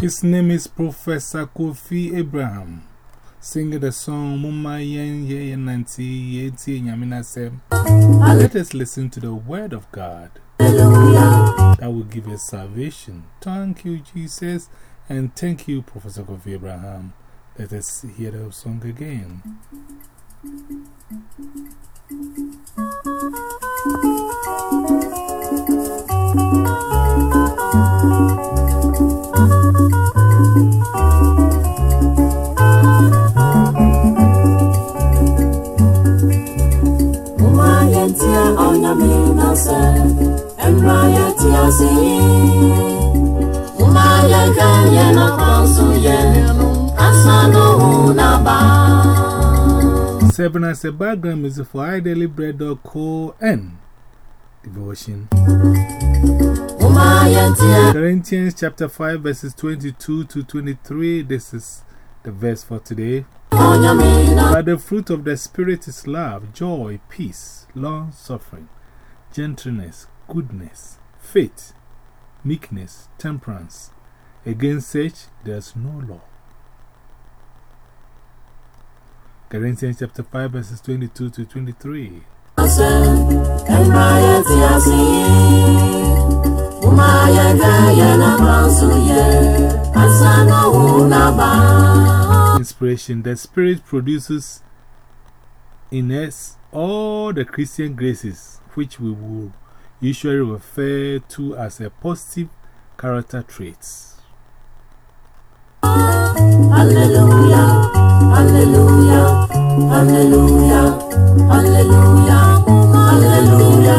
His name is Professor Kofi Abraham. Singing the song Mumma Yen Ye Nanti Yeti Yamina Sem. Let us listen to the word of God that will give us salvation. Thank you, Jesus, and thank you, Professor Kofi Abraham. Let us hear the song again. Mm-hmm. Seven as a background music for Ideally Bread or Co and devotion. Corinthians chapter 5, verses 22 to 23. This is the verse for today. But the fruit of the Spirit is love, joy, peace, long suffering, gentleness, goodness, faith, meekness, temperance. Against such there is no law. Corinthians chapter 5, verses 22 to 23. nase ɛmra yɛ te ase woma yɛhwɛ yɛ nakra nso yɛ ansa na wo naba Inspiration The Spirit produces in us all the Christian graces which we will usually referred to as a positive character traits. Hallelujah, hallelujah, hallelujah, hallelujah, hallelujah,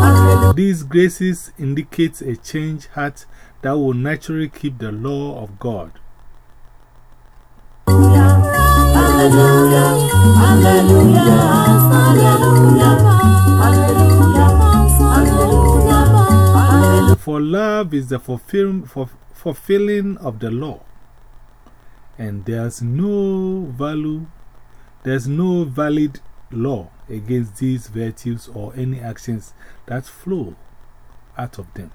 hallelujah. These graces indicate a changed heart that will naturally keep the law of God. Hallelujah, hallelujah, hallelujah, hallelujah, For love is the fulfill, for, fulfilling of the law, and there's no value, there's no valid law against these virtues or any actions that flow out of them.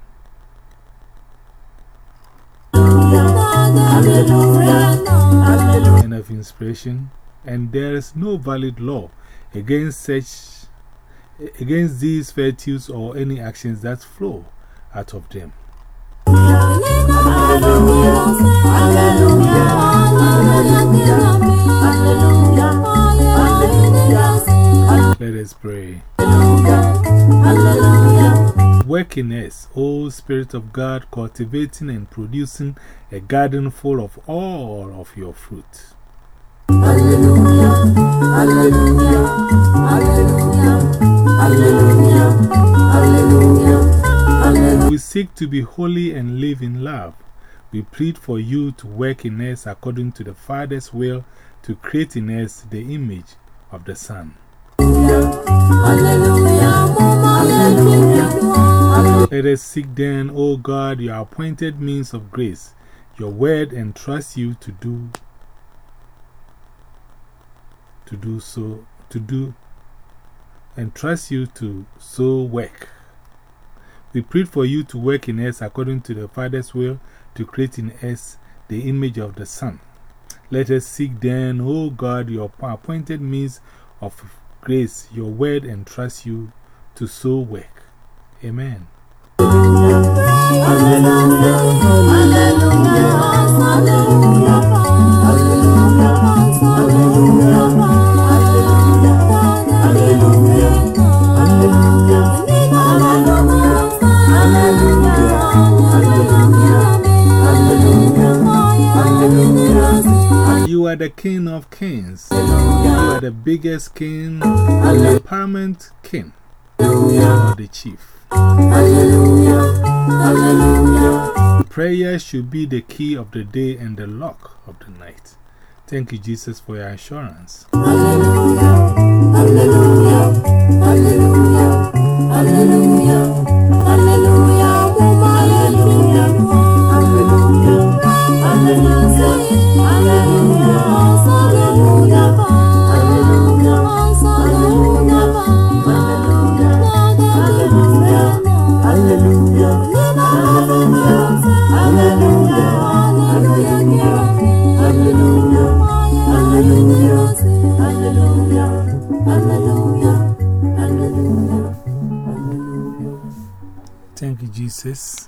End of inspiration, and there is no valid law against such against these virtues or any actions that flow out of them. Let us pray. Work us, O Spirit of God, cultivating and producing a garden full of all of your fruit. Seek to be holy and live in love. We plead for you to work in us according to the Father's will to create in us the image of the Son. Let us seek then, O God, your appointed means of grace, your word, and trust you to do, to do so, to do, and trust you to so work. We plead for you to work in us according to the Father's will to create in us the image of the Son. Let us seek then, O God, your appointed means of grace, your word, and trust you to so work. Amen. You are the King of kings. You are the biggest king, the paramount king. Are the chief. Prayer should be the key of the day and the lock of the night. Thank you, Jesus, for your assurance. Jesus.